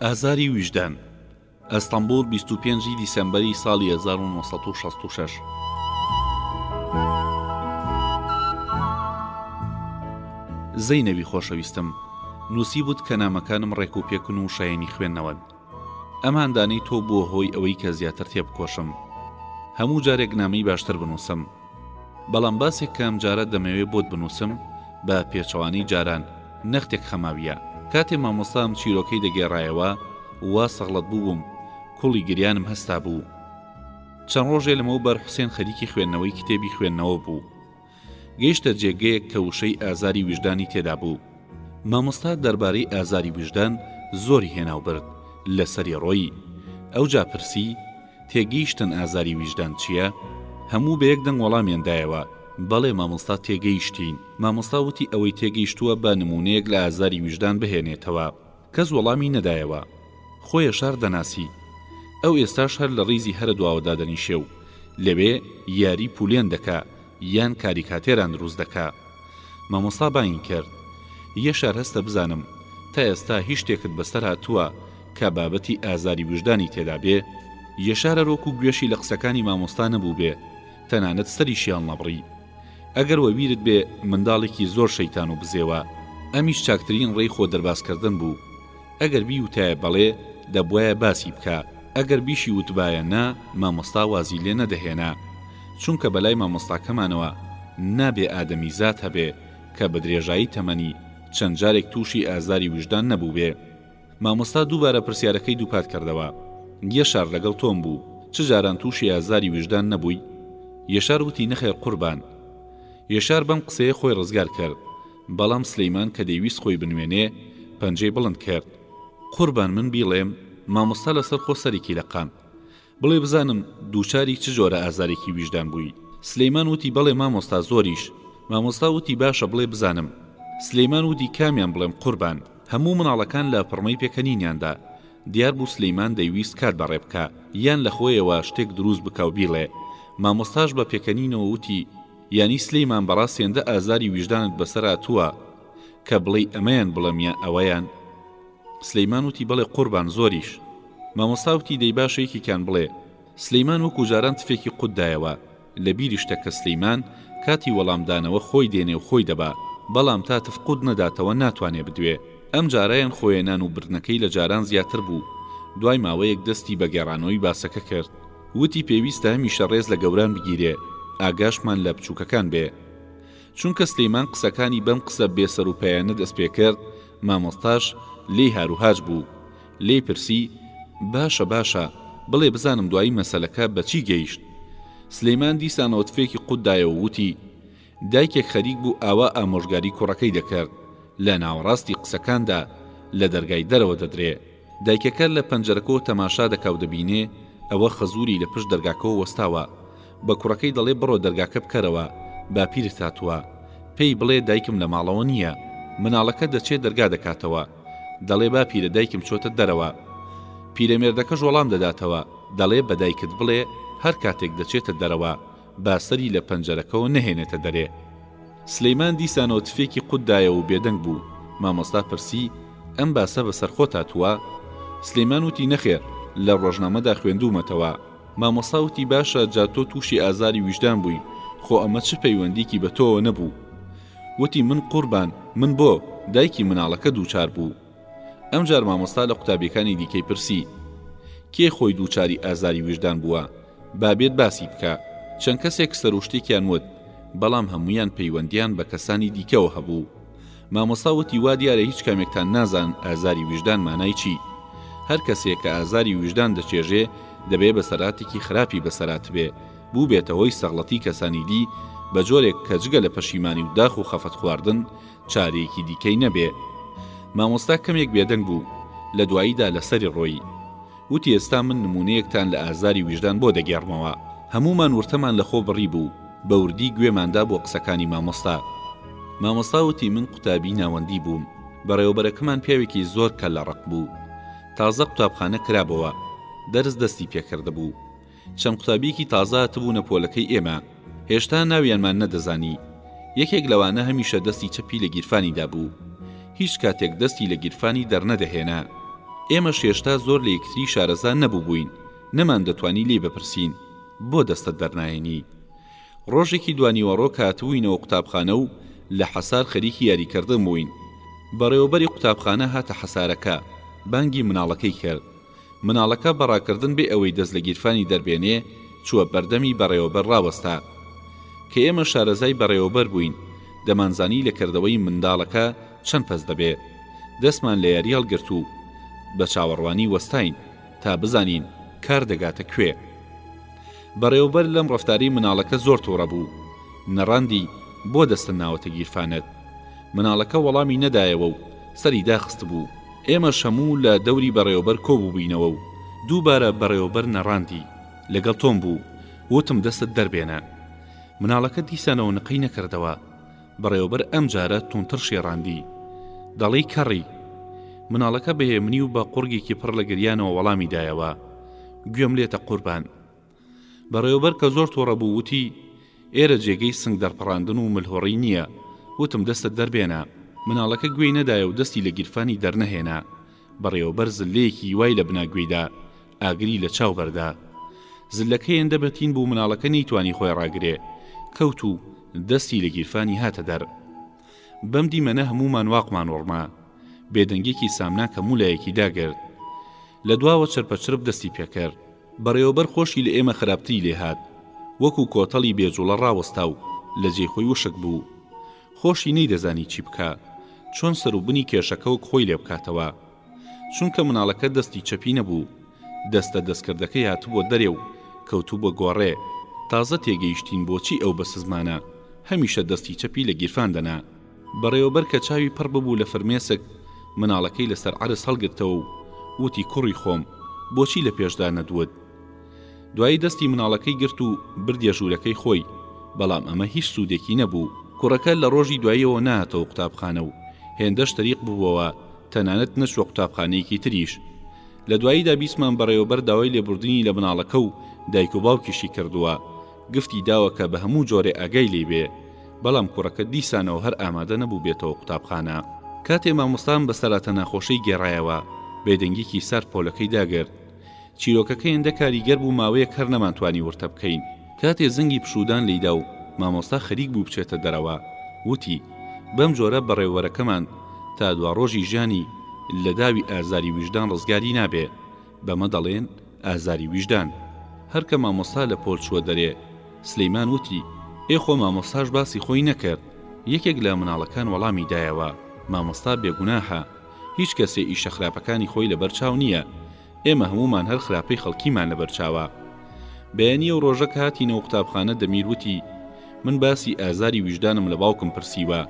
ئازاری ویژدان، ئەستەمبول 25 ی دیسەمبەری ساڵی 1966. زەینەبی خۆشەویستم نووسی بوت کە نامەکانم ڕێک و پێکن و شایەنی خوێندنەوەن ئەم هاندانەی تۆ بووە هۆی ئەوەی کە زیاتر تێبکۆشم هەموو جارێک نامەی باشتر بنووسم بەڵام باسێک کە ئەمجارە دەمەوێ بۆت بنووسم بە پێچەوانەی جاران نەختێک خەماویە کاتێ مامۆستام چیرۆکەی دەگێڕایەوە وا سەغڵەت بووبووم کوڵی گریانم هەستا بوو چەند ڕۆژێ لەمەو بەر حوسێن خەریکی خوێندنەوەی کتێبی خوێندنەوە بوو گەیشتە جێگەیەک کە وشەی ئازاری ویژدانی تێدا بوو. مامۆستا دەربارەی ئازاری ویژدان زۆری هێناو برد لە سەری ڕۆیی. ئەوجا پرسی، تێگەیشتن ئازاری ویژدان چییە؟ هەموو بە یەک دەنگ وەڵامیان دایەوە، بەڵێ مامۆستا تێگەیشتین. مامۆستا وتی ئەوەی تێگەیشتووە با نموونەیەک لە ئازاری ویژدان بهێنێتەوە. کەس وەڵامی نەدایەوە. خۆێ شار دەناسی. ئەو ئێستاش هەر لە ڕیزی هەرە دواوە دادەنیشێ و لەوێ یاری پولێن دەکا یان کاریکاتێران دروست دەکا. مامۆستا بانگی کرد. یە شار هەستە بزانم تا ئێستا هیچ شتێکت بەسەر هاتووە کە بابەتی ئازاری ویژدانی تێدا بێ؟ یە شار هەر وەکوو گوێشی لە قسەکانی مامۆستا نەبووبێ، تەنانەت سەریشیان ڵەبڕی. ئەگەر وەبیرت بێ منداڵێکی زۆر شەیتان و بزێوە، ئەمیش چاکترین ڕێی خۆ دەربازکردن بوو، ئەگەر بیوتایە بەڵێ دەبوایە باسی بکا، ئەگەر بیشی وتبایە نا مامۆستا وازی لێ نەدەهێنا، چونکە بەلای مامۆستاکەمانەوە نابێ ئادەمیزاد هەبێ کە بەدرێژایی تەمەنی چەند جارێک تووشی ئازاری ویژدان نەبووبێ. مامۆستا دووبارە پرسیارەکەی دووپات کردەوە، یەشار لەگەڵ تۆم بوو، چ جاران تووشی ئازاری ویژدان نەبووی؟ یەشار وتی نەخێر قوربان. یەشار بەم قسەیە خۆی ڕزگار کرد، بەڵام سلیمان کە دەیویست خۆی بنوێنێ، پەنجەی بڵند کرد. قوربان من بیڵێم؟ مامۆستا لەسەرخۆ سەرێکی لەقاند. بڵێ بزانم دووچاری چ جۆرە ئازارێکی ویژدان بووی؟ سلیمان وتی بەڵێ مامۆستا زۆریش مامۆستا وتی باشە بڵێ بزانم سلیمان وتی کامیان بڵێم قوربان هەموو مناڵەکان لە پڕمەی پێکەنینیاندا دیار بوو سلیمان دەیویست کات بەڕێ بکا یان لە خۆیەوە شتێک دروست بکا و بیڵێ مامۆستاش بە پێکەنینەوە وتی یانی سلیمان بەڕاست هێندە ئازاری ویژدانت بەسەر هاتووە کە بڵێی ئەمەیان بڵێم یا ئەوەیان سلیمان وتی بەڵێ قوربان زۆریش. مامۆستا وتی دەی باشە یەکێکیان بڵێ. سلیمان وەکو جاران تفێکی قوت دایەوە. لە بیریشتە کە سلیمان کاتی وەڵام دانەوە خۆی دێنێ و خۆی دەبا. بەڵام تا تف قوت نەداتەوە ناتوانێ بدوێ. ئەم جارەیان خۆێنان و بردنەکەی لە جاران زیاتر بوو. دوای ماوەیەک دەستی بە گێڕانەوەی باسەکە کرد. وتی پێویستە هەمیشە ڕێز لە گەوران بگیرێ. ئاگاشمان لە بچووکەکان بێ. چونکە سلیمان قسەکانی بەم قسە بێ سەروپایانە دەست پێ کرد، مامۆستاش لێی هاروهاج بوو. لێی پرسی، باشە باشە، بڵێ بزانم دوایی مەسەلەکە بە چی گەیشت؟ سلیمان دیسانەوە تفێکی قوت دایەوە وتی، دایکێک خەریک بوو ئاوا ئامۆژگاری کوڕەکەی دەکرد، لە ناوەڕاستی قسەکاندا لە دەرگای دەرەوە دەدرێ. دایکەکە لە پەنجەرەکەوە تەماشا دەکا و دەبینێ ئەوە خەزووری لە پشت دەرگاکەوە وەستاوە. بە کوڕەکەی دەڵێ بڕۆ دەرگاکە بکەرەوە، باپیرت هاتووە. پێی بڵێ دایکم لە ماڵەوە نییە. مناڵەکە دەچێ دەرگا دەکاتەوە. دەڵێ باپیرە دایکم چۆتە دەرەوە. پیرەمێردەکەش وەڵام دەداتەوە، دەڵێ بە دایکت بڵێ هەر کاتێک دەچێتە دەرەوە، با سەری لە پەنجەرەکەوە نەهێنێتە دەرێ. سلیمان دیسانەوە تفێکی قوت دایەوە و بێدەنگ بوو. مامۆستا پرسی، ئەم باسە بە سەر خۆت هاتووە؟ سلیمان وتی، نەخێر، لە ڕۆژنامەدا خوێندوومەتەوە. مامۆستا وتی، باشە جا تۆ تووشی ئازاری ویژدان بووی، خۆ ئەمە چ پەیوەندیکی بە تۆوە نەبوو؟ وتی، من قوربان، من بۆ؟ دایکی مناڵەکە دووچار بوو. ئەمجار مامۆستا لە قوتابیەکانی دیکەی پرسی، کێ خۆی دووچاری ئازاری ویژدان بووە؟ با بێت باسی بکا. چەند کەسێک سەروشتێکیان وت، بەڵام هەموویان پەیوەندیان بە کەسانی دیکەوە هەبوو. مامۆستا وتی وا دیارە هیچ کامێکتان نازان ئازاری ویژدان مانای چی. هەر کەسێ کە ئازاری ویژدان دەچێژێ دەبێ بەسەراتێکی خراپی بەسەراتبێ بووبێتە هۆی سەغڵەتی کەسانی دی بە جۆرێک کە جگە لە پەشیمانی و داخ و خەفەت خواردن چارەیەکی دیکەی نەبێ. مامۆستا کەمێک بێدەنگ بوو. لە دواییدا لە سەری ڕۆیی. وتی ئێستا من نموونەیەکتان لە ئازاری ویژدان بۆ دەگێڕمەوە، هەموومان ورتەمان لە خۆ بڕیبوو، بە وردی گوێمان دا بۆ قسەکانی مامۆستا. مامۆستا وتی من قوتابی ناوەندی بووم، بەڕێوەبەرەکەمان پیاوێکی زۆر کەللەڕەق بوو. تازە قوتابخانە کرابۆوە، دەرس دەستی پێکردبوو. چەند قوتابیەکی تازە هاتبوونە پۆلەکەی ئێمە، هێشتا ناویانمان نەدەزانی، یەکێک لەوانە هەمیشە دەستی چەپی لە گیرفانیدا بوو، هیچ کاتێک دەستی لە گیرفانی دەرنەدەهێنا، ئێمەش هێشتا زۆر لە یەکتری شارەزا نەبووبووین، نەماندەتوانی لێی بپرسین، بۆ دەستت دەرنایەنی؟ ڕۆژێکی دوانیوەڕۆ کە هاتبووینەوە قوتابخانە و لە حەسار خەریکی یاریکردن بووین، بەڕێوەبەری قوتابخانە هاتە حەسارەکە، بانگی مناڵەکەی کرد، مناڵەکە بە ڕاکردن بێ ئەوەی دەست لە گیرفانی دەربێنێ چووە بەردەمی بەڕێوەبەر ڕاوەستا. کە ئێمە شارەزای بەڕێوەبەر بووین، دەمانزانی لە کردەوەی منداڵەکە چەند پەس دەبێ. دەستمان لە یاری هەڵگرت و بە چاوەڕوانی وەستاین تا بزانین کار دەگاتە کوێ. بەڕێوەبەر لەم ڕەفتارەی مناڵەکە زۆر تووڕە بوو. نەڕاندی بۆ دەستت ناوەتە گیرفانت؟ مناڵەکە وەڵامی نەدایەوە و سەری داخستبوو. ئێمەش هەموو لە دەوری بەڕێوەبەر کۆبووبینەوە و دووبارە بەڕێوەبەر نەڕاندی، لەگەڵ تۆم بوو، وتم دەستت دەربێنە. مناڵەکە دیسانەوە نقەی نەکردەوە. بەڕێوەبەر ئەمجارە توندتر شێڕاندی. دەڵێی کەڕی! مناڵەکە بە هێمنی و بە قوڕگێکی پڕ لە گریانەوە وەڵامی دایەوە. گوێم لێتە قوربان. بەڕێوەبەر کە زۆر توڕە بوو وتی، ئێرە جێگەی سنگ دەڕپەڕاندن و ملهوڕی نییە. وتم، دەستت دەربێنە. مناڵەکە گوێی نەدایە و دەستی لە گیرفانی دەرنەهێنا. بەڕێوەبەر زللەیەکی وای لە بنا گوێی دا. ئاگری لە چاو بەردا. زللەکە هێندە بەتین بوو مناڵەکە نەیتوانی خۆی ڕاگرێ. کەوت و دەستی لە گیرفانی هاتە دەر. بەم دیمەنە هەموومان واقمان وڕما. بێدەنگیەکی سامناک هەموو لایەکی داگرت. لە دواوە چرپە چرپ دەستی پێکرد. بەڕێوەبەر خۆشی لە ئێمە خراپتری لێ هات، وەکوو کۆتەڵی بێ جوڵە ڕاوەستا و لە جێی خۆی وشک بوو. خۆشی نەیدەزانی چی بکا، چۆن سەر و بنی کێشەکەوک خۆی لێ بکاتەوە. چونکە مناڵەکە دەستی چەپی نەبوو، دەستە دەستکردەکەی هاتبووە دەرێ و کەوتبووە گۆڕێ، تازە تێگەیشتین بۆچی ئەو بە سزمانە هەمیشە دەستی چەپی لە گیرفان دەنا. بەڕێوەبەر کە چاوی پڕ ببوو لە فرمێسک، مناڵەکەی لەسەر عەرز هەڵگرتەوە و وتی کوڕی خۆم، بۆچی لە پێشدا نەدووت؟ دوایی دەستی مناڵەکەی گرت و بردیە ژوورەکەی خۆی، بەڵام ئەمە هیچ سوودێکی نەبوو. کوڕەکە لە ڕۆژی دواییەوە نەهاتەوە قوتابخانە و هێندەش تەریق ببووەوە تەنانەت نەچووە قوتابخانەیەکی تریش. لە دواییدا بیسمان بەڕێوەبەر داوای لێبوردنی لە مناڵەکە و دایک و باوکیشی کردووە، گفتی داوە کە بە هەموو جۆرێ ئاگای لێی بێ، بەڵام کوڕەکە دیسانەوە هەر ئامادە نەبوو بێتەوە قوتابخانە. کاتێ مامۆستام بە سەراتە ناخۆشەی گێڕایەوە، بێدەنگیکی سارد پۆلەکەی داگرت. چیرۆکەکە هێندە کاریگەر بوو ماوەیەک هەر نەمانتوانی ورتە بکەین. کاتێ زەنگی پشوودان لی دا و مامۆستا خەریک بوو بچێتە دەرەوە، وتی، بەم جۆرە بەڕێوەبەرەکەمان تا دواڕۆژی ژیانی لە داوی ئازاری ویژدان ڕزگاری نابێ. بەمە دەڵێن ئازاری ویژدان. هەر کە مامۆستا لە پۆل چووە دەرێ، سلیمان وتی، ئێ خۆ مامۆستاش باسی خۆی نەکرد. یەکێک لە مناڵەکان وەڵامی دایەوە، مامۆستا بێگوناهە. هیچ کەسێ ئیشە خراپەکانی خۆی لە بەر چاو نییە. ئێمە هەموومان هەر خراپەی خەڵکیمان لە بەر چاوە. بەیانی ئەو ڕۆژە کە هاتینەوە قوتابخانە دەمیر وتی، من باسی ئازاری ویژدانم لە باوکم پرسیوە.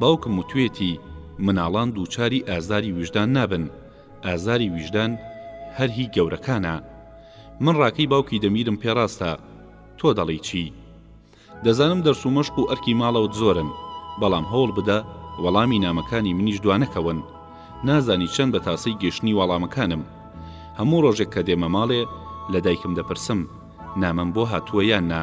باوکم وتوێتی، مناڵان دووچاری ئازاری ویژدان نابن. ئازاری ویژدان هەر هی گەورەکانە. من ڕاکەی باوکی دەمیرم پێ ڕاستە. تۆ دەڵێی چی؟ دەزانم دەرس و مەشق و ئەرکی ماڵەوەت زۆرن، بەڵام هەوڵ بدە وەڵامی نامەکانی منیش دوانەکەون. نازانی چەند بە تاسەی گەشتنی وەڵامەکانم. هەموو ڕۆژێک کە دێمە ماڵێ لە دایکم دەپرسم، نامەم بۆ هاتووە یان نا؟